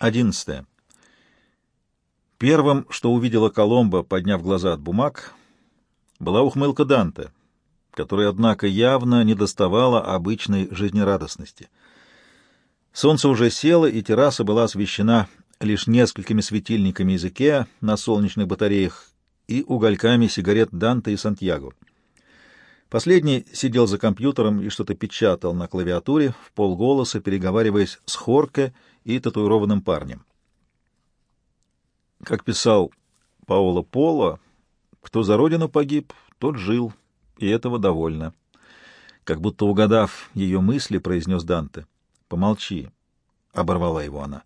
Одиннадцатое. Первым, что увидела Коломбо, подняв глаза от бумаг, была ухмылка Данте, которой, однако, явно не доставала обычной жизнерадостности. Солнце уже село, и терраса была освещена лишь несколькими светильниками из на солнечных батареях и угольками сигарет Данте и Сантьяго. Последний сидел за компьютером и что-то печатал на клавиатуре, в полголоса переговариваясь с Хорке и татуированным парнем. Как писал Паоло Поло, кто за родину погиб, тот жил, и этого довольно. Как будто угадав ее мысли, произнес Данте. «Помолчи», — оборвала его она.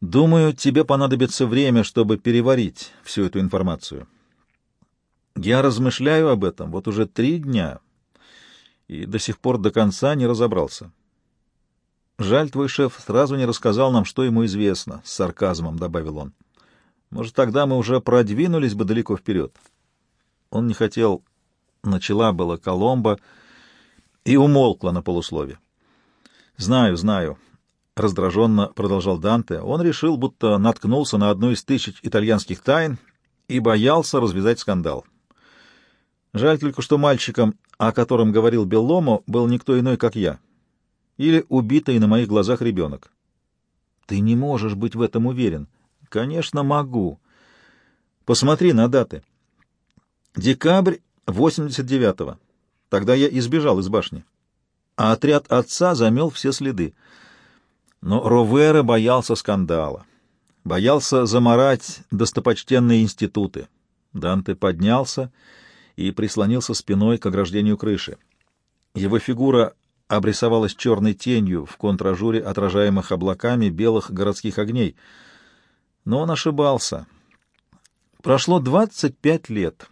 «Думаю, тебе понадобится время, чтобы переварить всю эту информацию. Я размышляю об этом вот уже три дня и до сих пор до конца не разобрался. Жаль, твой шеф сразу не рассказал нам, что ему известно, — с сарказмом добавил он. Может, тогда мы уже продвинулись бы далеко вперед. Он не хотел... Начала была Коломба и умолкла на полуслове. «Знаю, знаю», — раздраженно продолжал Данте. Он решил, будто наткнулся на одну из тысяч итальянских тайн и боялся развязать скандал. Жаль только, что мальчиком, о котором говорил Белломо, был никто иной, как я или убитый на моих глазах ребенок. Ты не можешь быть в этом уверен. Конечно, могу. Посмотри на даты. Декабрь 89-го. Тогда я избежал из башни. А отряд отца замел все следы. Но Ровера боялся скандала. Боялся заморать достопочтенные институты. Данте поднялся и прислонился спиной к ограждению крыши. Его фигура обрисовалась черной тенью в контражуре отражаемых облаками белых городских огней. Но он ошибался. Прошло 25 лет.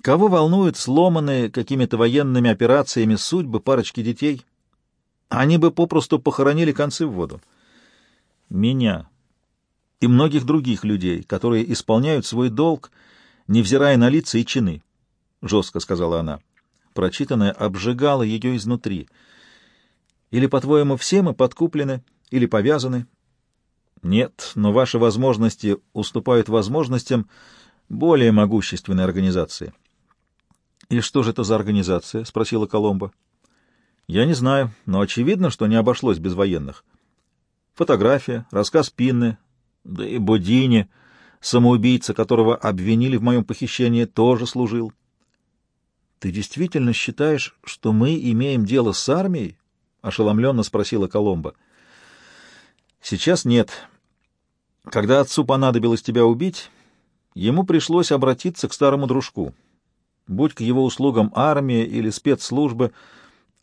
Кого волнуют сломанные какими-то военными операциями судьбы парочки детей? Они бы попросту похоронили концы в воду. Меня и многих других людей, которые исполняют свой долг, невзирая на лица и чины, — жестко сказала она. Прочитанное обжигало ее изнутри. Или, по-твоему, все мы подкуплены или повязаны? Нет, но ваши возможности уступают возможностям более могущественной организации. «И что же это за организация?» — спросила Коломбо. «Я не знаю, но очевидно, что не обошлось без военных. Фотография, рассказ Пинны, да и Бодини, самоубийца, которого обвинили в моем похищении, тоже служил». Ты действительно считаешь, что мы имеем дело с армией? ошеломленно спросила Коломба. Сейчас нет. Когда отцу понадобилось тебя убить, ему пришлось обратиться к старому дружку. Будь к его услугам армия или спецслужбы,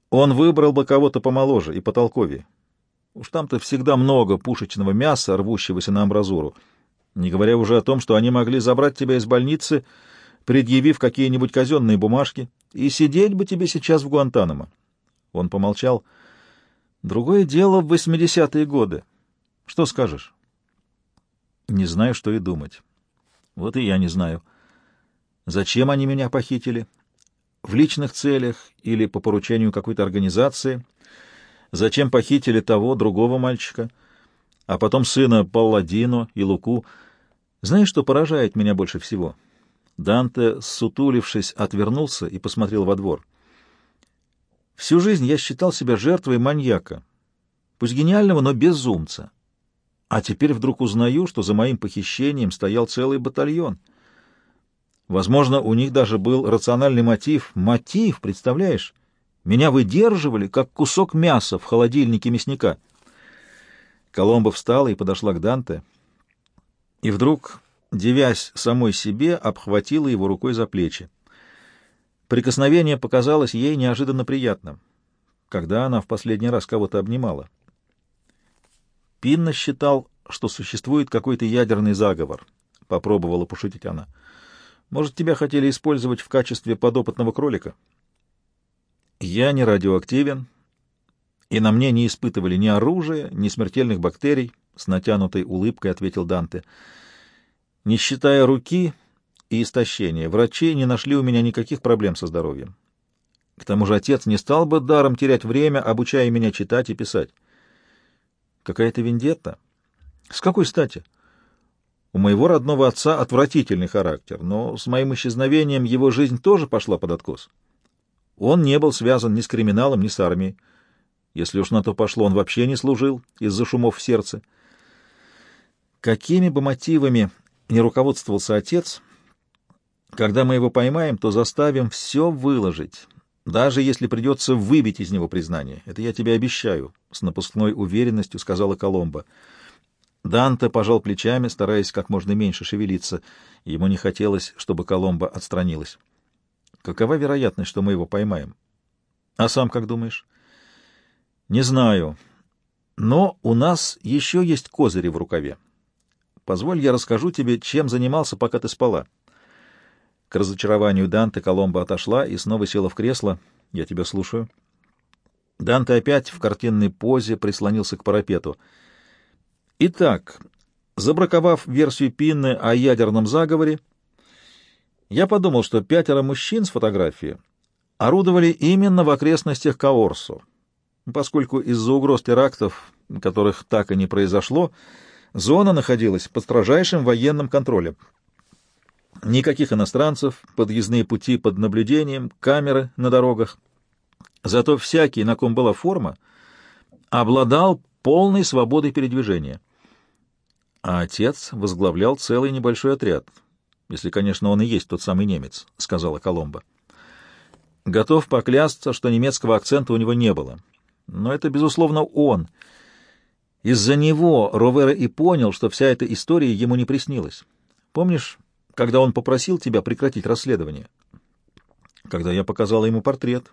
он выбрал бы кого-то помоложе и потолковее. Уж там-то всегда много пушечного мяса, рвущегося на амбразуру, не говоря уже о том, что они могли забрать тебя из больницы предъявив какие-нибудь казенные бумажки, и сидеть бы тебе сейчас в Гуантанамо. Он помолчал. Другое дело в восьмидесятые годы. Что скажешь? Не знаю, что и думать. Вот и я не знаю. Зачем они меня похитили? В личных целях или по поручению какой-то организации? Зачем похитили того, другого мальчика? А потом сына Палладино и Луку? Знаешь, что поражает меня больше всего? — Данте, сутулившись, отвернулся и посмотрел во двор. Всю жизнь я считал себя жертвой маньяка, пусть гениального, но безумца. А теперь вдруг узнаю, что за моим похищением стоял целый батальон. Возможно, у них даже был рациональный мотив. Мотив, представляешь? Меня выдерживали, как кусок мяса в холодильнике мясника. Коломба встала и подошла к Данте. И вдруг девясь самой себе, обхватила его рукой за плечи. Прикосновение показалось ей неожиданно приятным, когда она в последний раз кого-то обнимала. Пинна считал, что существует какой-то ядерный заговор, — попробовала пошутить она. Может, тебя хотели использовать в качестве подопытного кролика? Я не радиоактивен, и на мне не испытывали ни оружия, ни смертельных бактерий, — с натянутой улыбкой ответил Данте. — не считая руки и истощения, врачи не нашли у меня никаких проблем со здоровьем. К тому же отец не стал бы даром терять время, обучая меня читать и писать. Какая-то вендетта? С какой стати? У моего родного отца отвратительный характер, но с моим исчезновением его жизнь тоже пошла под откос. Он не был связан ни с криминалом, ни с армией. Если уж на то пошло, он вообще не служил из-за шумов в сердце. Какими бы мотивами не руководствовался отец, когда мы его поймаем, то заставим все выложить, даже если придется выбить из него признание. Это я тебе обещаю, — с напускной уверенностью сказала Коломба. Данте пожал плечами, стараясь как можно меньше шевелиться. Ему не хотелось, чтобы Коломба отстранилась. Какова вероятность, что мы его поймаем? А сам как думаешь? Не знаю. Но у нас еще есть козыри в рукаве. Позволь, я расскажу тебе, чем занимался, пока ты спала. К разочарованию Данте Коломба отошла и снова села в кресло. Я тебя слушаю. Данте опять в картинной позе прислонился к парапету. Итак, забраковав версию Пинны о ядерном заговоре, я подумал, что пятеро мужчин с фотографии орудовали именно в окрестностях Каорсу, поскольку из-за угроз терактов, которых так и не произошло, зона находилась под строжайшим военным контролем. Никаких иностранцев, подъездные пути под наблюдением, камеры на дорогах. Зато всякий, на ком была форма, обладал полной свободой передвижения. А отец возглавлял целый небольшой отряд, если, конечно, он и есть тот самый немец, — сказала Коломба. Готов поклясться, что немецкого акцента у него не было. Но это, безусловно, он. Из-за него Ровера и понял, что вся эта история ему не приснилась. Помнишь, когда он попросил тебя прекратить расследование? Когда я показала ему портрет,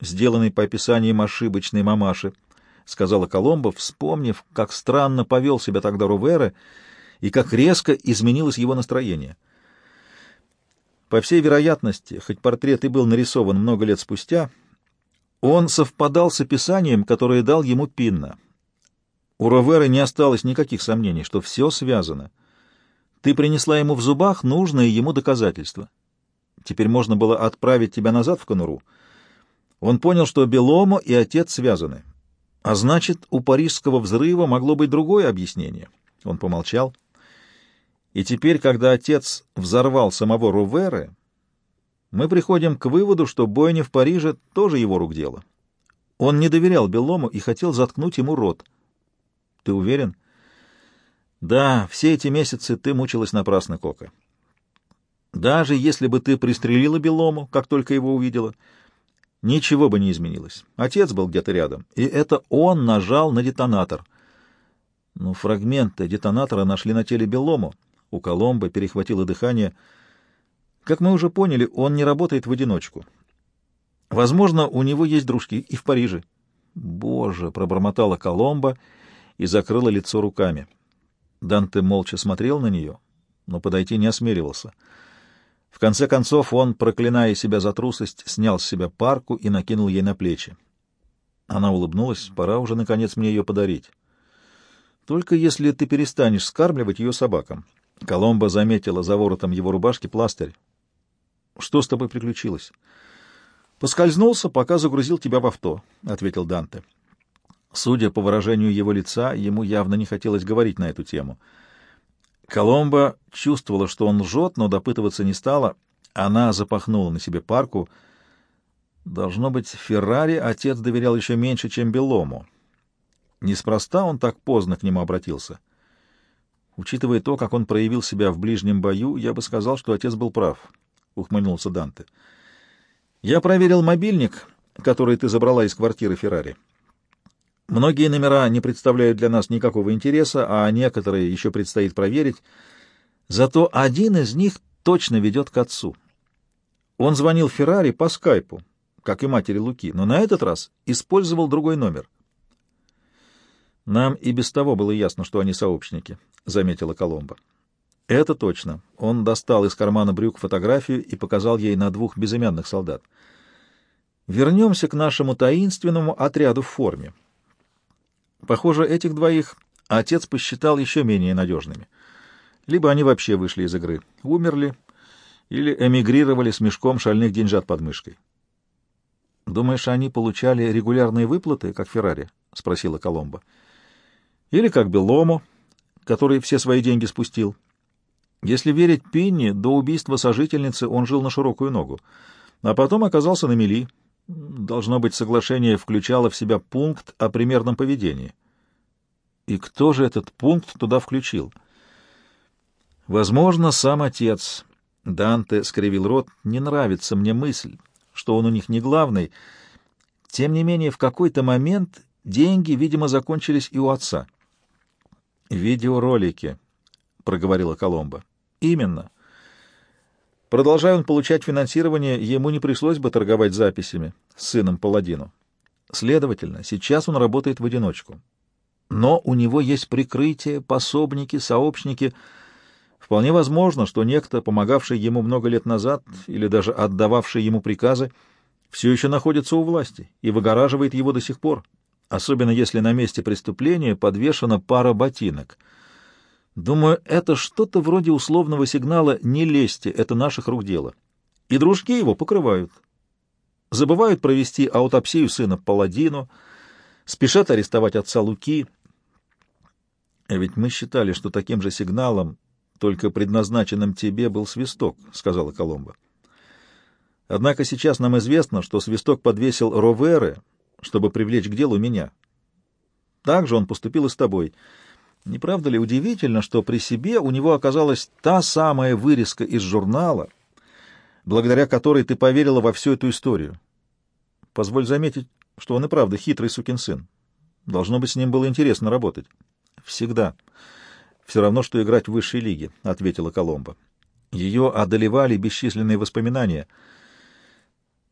сделанный по описаниям ошибочной мамаши, — сказала Коломбо, вспомнив, как странно повел себя тогда Рувера и как резко изменилось его настроение. По всей вероятности, хоть портрет и был нарисован много лет спустя, он совпадал с описанием, которое дал ему Пинна. У Ровера не осталось никаких сомнений, что все связано — ты принесла ему в зубах нужное ему доказательство. Теперь можно было отправить тебя назад в конуру. Он понял, что Беломо и отец связаны. А значит, у парижского взрыва могло быть другое объяснение. Он помолчал. И теперь, когда отец взорвал самого Руверы, мы приходим к выводу, что бойня в Париже тоже его рук дело. Он не доверял Белому и хотел заткнуть ему рот. Ты уверен? Да, все эти месяцы ты мучилась напрасно, Кока. Даже если бы ты пристрелила Белому, как только его увидела, ничего бы не изменилось. Отец был где-то рядом, и это он нажал на детонатор. Но фрагменты детонатора нашли на теле Белому. У Коломбо перехватило дыхание. Как мы уже поняли, он не работает в одиночку. Возможно, у него есть дружки и в Париже. «Боже!» — пробормотала Коломбо и закрыла лицо руками. Данте молча смотрел на нее, но подойти не осмеливался. В конце концов он, проклиная себя за трусость, снял с себя парку и накинул ей на плечи. Она улыбнулась. «Пора уже, наконец, мне ее подарить. Только если ты перестанешь скармливать ее собакам». Коломба заметила за воротом его рубашки пластырь. «Что с тобой приключилось?» «Поскользнулся, пока загрузил тебя в авто», — ответил Данте. Судя по выражению его лица, ему явно не хотелось говорить на эту тему. Коломба чувствовала, что он лжет, но допытываться не стала. Она запахнула на себе парку. Должно быть, Феррари отец доверял еще меньше, чем Белому. Неспроста он так поздно к нему обратился. Учитывая то, как он проявил себя в ближнем бою, я бы сказал, что отец был прав, — ухмыльнулся Данте. Я проверил мобильник, который ты забрала из квартиры Феррари. Многие номера не представляют для нас никакого интереса, а некоторые еще предстоит проверить. Зато один из них точно ведет к отцу. Он звонил Феррари по скайпу, как и матери Луки, но на этот раз использовал другой номер. «Нам и без того было ясно, что они сообщники», — заметила Коломба. «Это точно». Он достал из кармана брюк фотографию и показал ей на двух безымянных солдат. «Вернемся к нашему таинственному отряду в форме». Похоже, этих двоих отец посчитал еще менее надежными. Либо они вообще вышли из игры, умерли или эмигрировали с мешком шальных деньжат под мышкой. «Думаешь, они получали регулярные выплаты, как Феррари?» — спросила Коломба. Или как Белому, который все свои деньги спустил. Если верить Пинни, до убийства сожительницы он жил на широкую ногу, а потом оказался на мели. Должно быть, соглашение включало в себя пункт о примерном поведении. И кто же этот пункт туда включил? Возможно, сам отец. Данте скривил рот. Не нравится мне мысль, что он у них не главный. Тем не менее, в какой-то момент деньги, видимо, закончились и у отца. «Видеоролики», — проговорила Коломба. «Именно. Продолжая он получать финансирование, ему не пришлось бы торговать записями с сыном Паладину. Следовательно, сейчас он работает в одиночку. Но у него есть прикрытие, пособники, сообщники. Вполне возможно, что некто, помогавший ему много лет назад или даже отдававший ему приказы, все еще находится у власти и выгораживает его до сих пор, особенно если на месте преступления подвешена пара ботинок — Думаю, это что-то вроде условного сигнала «не лезьте, это наших рук дело». И дружки его покрывают. Забывают провести аутопсию сына Паладину, спешат арестовать отца Луки. А ведь мы считали, что таким же сигналом, только предназначенным тебе, был свисток, — сказала Коломба. Однако сейчас нам известно, что свисток подвесил Роверы, чтобы привлечь к делу меня. Так же он поступил и с тобой — не правда ли удивительно, что при себе у него оказалась та самая вырезка из журнала, благодаря которой ты поверила во всю эту историю? Позволь заметить, что он и правда хитрый сукин сын. Должно быть, с ним было интересно работать. Всегда. Все равно, что играть в высшей лиге, — ответила Коломба. Ее одолевали бесчисленные воспоминания.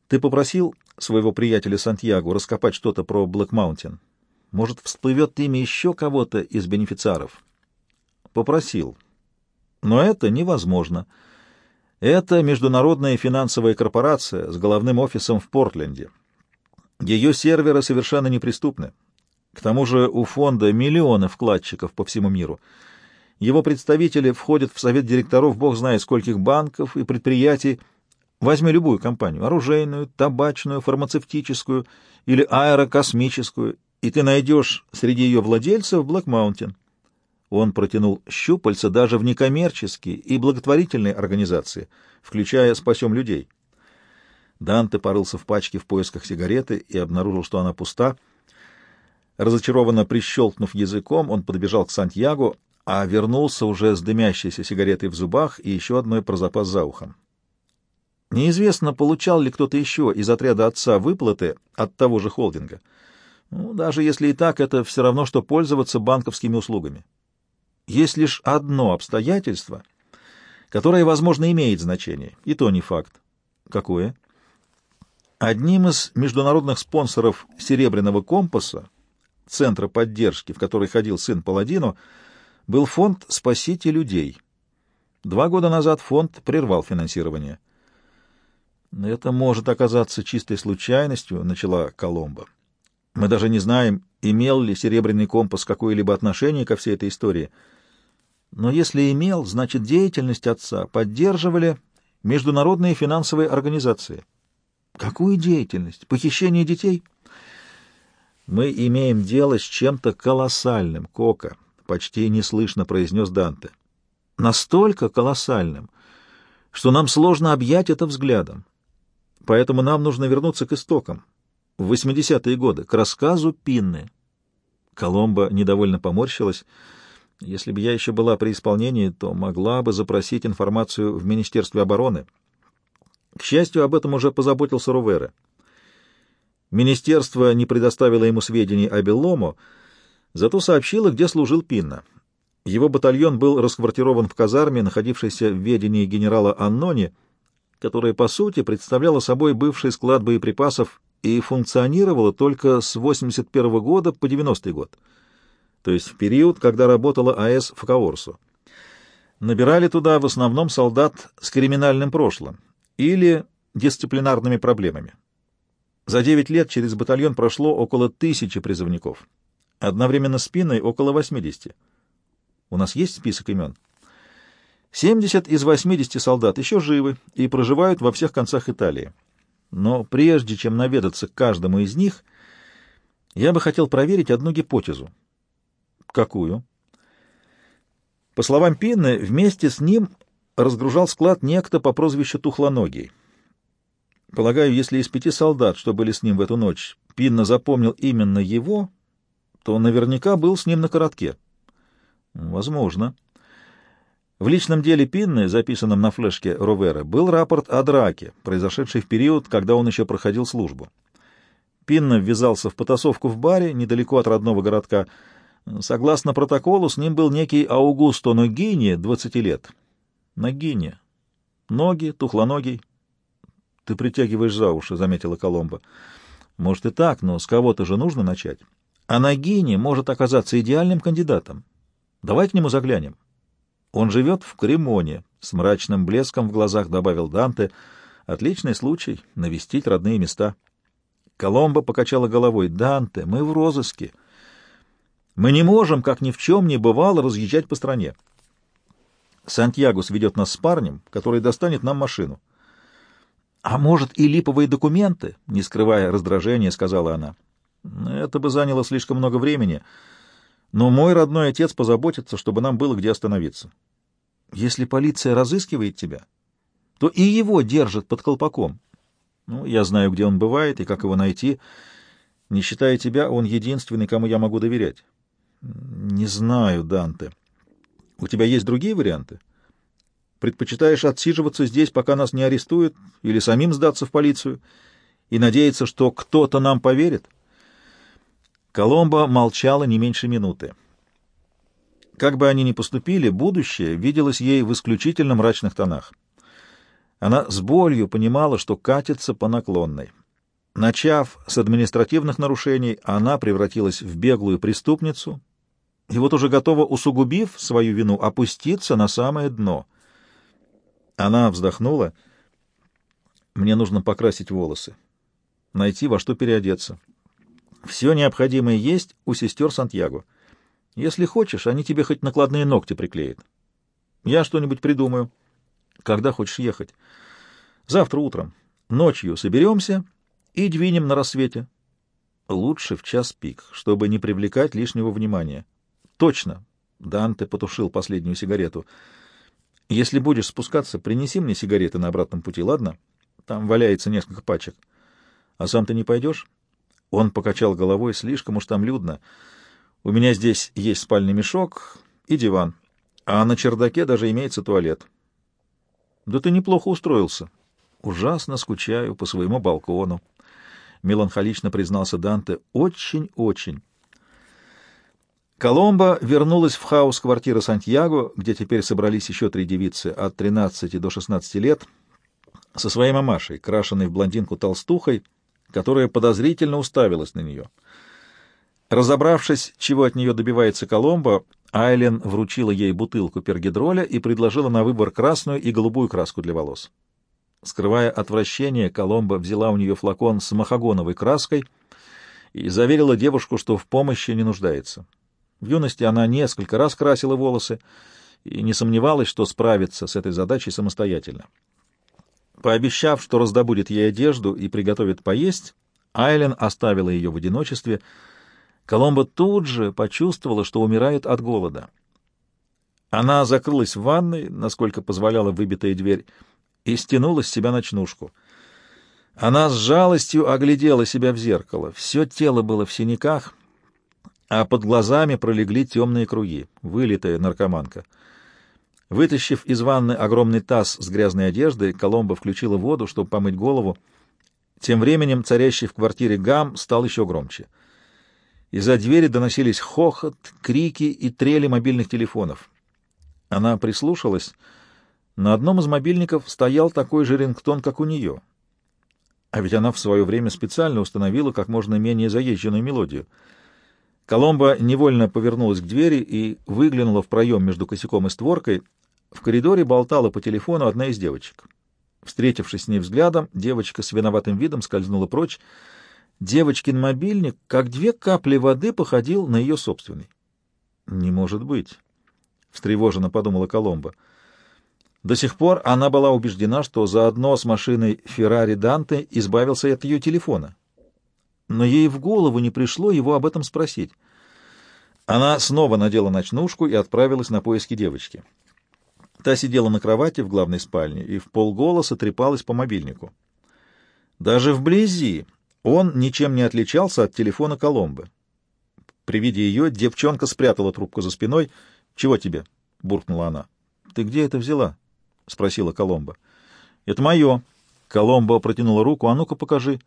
Ты попросил своего приятеля Сантьяго раскопать что-то про Блэк Маунтин? Может, всплывет имя еще кого-то из бенефициаров? Попросил. Но это невозможно. Это международная финансовая корпорация с головным офисом в Портленде. Ее серверы совершенно неприступны. К тому же у фонда миллионы вкладчиков по всему миру. Его представители входят в совет директоров бог знает скольких банков и предприятий. Возьми любую компанию — оружейную, табачную, фармацевтическую или аэрокосмическую и ты найдешь среди ее владельцев Блэк Маунтин. Он протянул щупальца даже в некоммерческие и благотворительные организации, включая «Спасем людей». Данте порылся в пачке в поисках сигареты и обнаружил, что она пуста. Разочарованно прищелкнув языком, он подбежал к Сантьяго, а вернулся уже с дымящейся сигаретой в зубах и еще одной про запас за ухом. Неизвестно, получал ли кто-то еще из отряда отца выплаты от того же холдинга — ну, даже если и так, это все равно, что пользоваться банковскими услугами. Есть лишь одно обстоятельство, которое, возможно, имеет значение, и то не факт. Какое? Одним из международных спонсоров «Серебряного компаса», центра поддержки, в который ходил сын Паладино, был фонд «Спасите людей». Два года назад фонд прервал финансирование. «Это может оказаться чистой случайностью», — начала Коломбо. Мы даже не знаем, имел ли Серебряный компас какое-либо отношение ко всей этой истории. Но если имел, значит, деятельность отца поддерживали международные финансовые организации. Какую деятельность? Похищение детей? Мы имеем дело с чем-то колоссальным, Кока, почти неслышно произнес Данте. Настолько колоссальным, что нам сложно объять это взглядом. Поэтому нам нужно вернуться к истокам в 80-е годы, к рассказу Пинны. Коломба недовольно поморщилась. Если бы я еще была при исполнении, то могла бы запросить информацию в Министерстве обороны. К счастью, об этом уже позаботился Рувера. Министерство не предоставило ему сведений о Беллому, зато сообщило, где служил Пинна. Его батальон был расквартирован в казарме, находившейся в ведении генерала Аннони, которая, по сути, представляла собой бывший склад боеприпасов и функционировала только с 81 года по 90 год, то есть в период, когда работала АЭС в Каорсу. Набирали туда в основном солдат с криминальным прошлым или дисциплинарными проблемами. За 9 лет через батальон прошло около тысячи призывников. Одновременно с Пиной около 80. У нас есть список имен? 70 из 80 солдат еще живы и проживают во всех концах Италии. Но прежде чем наведаться к каждому из них, я бы хотел проверить одну гипотезу. Какую? По словам Пинны, вместе с ним разгружал склад некто по прозвищу Тухлоногий. Полагаю, если из пяти солдат, что были с ним в эту ночь, Пинна запомнил именно его, то наверняка был с ним на коротке. Возможно. В личном деле Пинны, записанном на флешке Ровера, был рапорт о драке, произошедшей в период, когда он еще проходил службу. Пинна ввязался в потасовку в баре недалеко от родного городка. Согласно протоколу, с ним был некий Аугусто Ногини, 20 лет. Ногини. Ноги, тухлоногий, — Ты притягиваешь за уши, — заметила Коломба. — Может и так, но с кого-то же нужно начать. А Нагини может оказаться идеальным кандидатом. Давай к нему заглянем. Он живет в Кремоне, — с мрачным блеском в глазах добавил Данте. Отличный случай — навестить родные места. Коломба покачала головой. — Данте, мы в розыске. Мы не можем, как ни в чем не бывало, разъезжать по стране. Сантьягус ведет нас с парнем, который достанет нам машину. — «А может, и липовые документы?» — не скрывая раздражения, сказала она. «Это бы заняло слишком много времени, но мой родной отец позаботится, чтобы нам было где остановиться. Если полиция разыскивает тебя, то и его держат под колпаком. Ну, я знаю, где он бывает и как его найти. Не считая тебя, он единственный, кому я могу доверять». «Не знаю, Данте. У тебя есть другие варианты?» Предпочитаешь отсиживаться здесь, пока нас не арестуют, или самим сдаться в полицию и надеяться, что кто-то нам поверит?» Коломбо молчала не меньше минуты. Как бы они ни поступили, будущее виделось ей в исключительно мрачных тонах. Она с болью понимала, что катится по наклонной. Начав с административных нарушений, она превратилась в беглую преступницу и вот уже готова, усугубив свою вину, опуститься на самое дно — она вздохнула. «Мне нужно покрасить волосы, найти во что переодеться. Все необходимое есть у сестер Сантьяго. Если хочешь, они тебе хоть накладные ногти приклеят. Я что-нибудь придумаю. Когда хочешь ехать? Завтра утром. Ночью соберемся и двинем на рассвете. Лучше в час пик, чтобы не привлекать лишнего внимания. Точно. Данте потушил последнюю сигарету. Если будешь спускаться, принеси мне сигареты на обратном пути, ладно? Там валяется несколько пачек. А сам ты не пойдешь? Он покачал головой, слишком уж там людно. У меня здесь есть спальный мешок и диван, а на чердаке даже имеется туалет. Да ты неплохо устроился. Ужасно скучаю по своему балкону. Меланхолично признался Данте. Очень-очень. Коломба вернулась в хаос квартиры Сантьяго, где теперь собрались еще три девицы от 13 до 16 лет, со своей мамашей, крашенной в блондинку толстухой, которая подозрительно уставилась на нее. Разобравшись, чего от нее добивается Коломба, Айлен вручила ей бутылку пергидроля и предложила на выбор красную и голубую краску для волос. Скрывая отвращение, Коломба взяла у нее флакон с махагоновой краской и заверила девушку, что в помощи не нуждается. В юности она несколько раз красила волосы и не сомневалась, что справится с этой задачей самостоятельно. Пообещав, что раздобудет ей одежду и приготовит поесть, Айлен оставила ее в одиночестве. Коломба тут же почувствовала, что умирает от голода. Она закрылась в ванной, насколько позволяла выбитая дверь, и стянула с себя ночнушку. Она с жалостью оглядела себя в зеркало. Все тело было в синяках — а под глазами пролегли темные круги, вылитая наркоманка. Вытащив из ванны огромный таз с грязной одеждой, Коломба включила воду, чтобы помыть голову. Тем временем царящий в квартире гам стал еще громче. Из-за двери доносились хохот, крики и трели мобильных телефонов. Она прислушалась. На одном из мобильников стоял такой же рингтон, как у нее. А ведь она в свое время специально установила как можно менее заезженную мелодию — Коломба невольно повернулась к двери и выглянула в проем между косяком и створкой. В коридоре болтала по телефону одна из девочек. Встретившись с ней взглядом, девочка с виноватым видом скользнула прочь. Девочкин мобильник, как две капли воды, походил на ее собственный. «Не может быть», — встревоженно подумала Коломба. До сих пор она была убеждена, что заодно с машиной Феррари Данте избавился от ее телефона но ей в голову не пришло его об этом спросить. Она снова надела ночнушку и отправилась на поиски девочки. Та сидела на кровати в главной спальне и в полголоса трепалась по мобильнику. Даже вблизи он ничем не отличался от телефона Коломбы. При виде ее девчонка спрятала трубку за спиной. «Чего тебе?» — буркнула она. «Ты где это взяла?» — спросила Коломба. «Это мое». Коломба протянула руку. «А ну-ка покажи».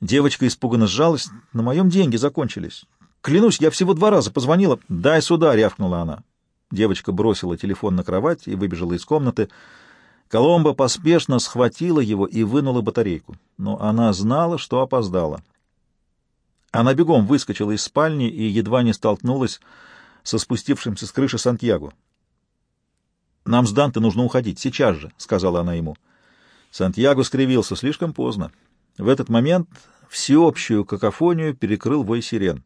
Девочка испуганно сжалась. «На моем деньги закончились. Клянусь, я всего два раза позвонила. Дай сюда!» — рявкнула она. Девочка бросила телефон на кровать и выбежала из комнаты. Коломба поспешно схватила его и вынула батарейку. Но она знала, что опоздала. Она бегом выскочила из спальни и едва не столкнулась со спустившимся с крыши Сантьяго. «Нам с Данте нужно уходить, сейчас же», — сказала она ему. Сантьяго скривился слишком поздно. В этот момент всеобщую какофонию перекрыл вой сирен.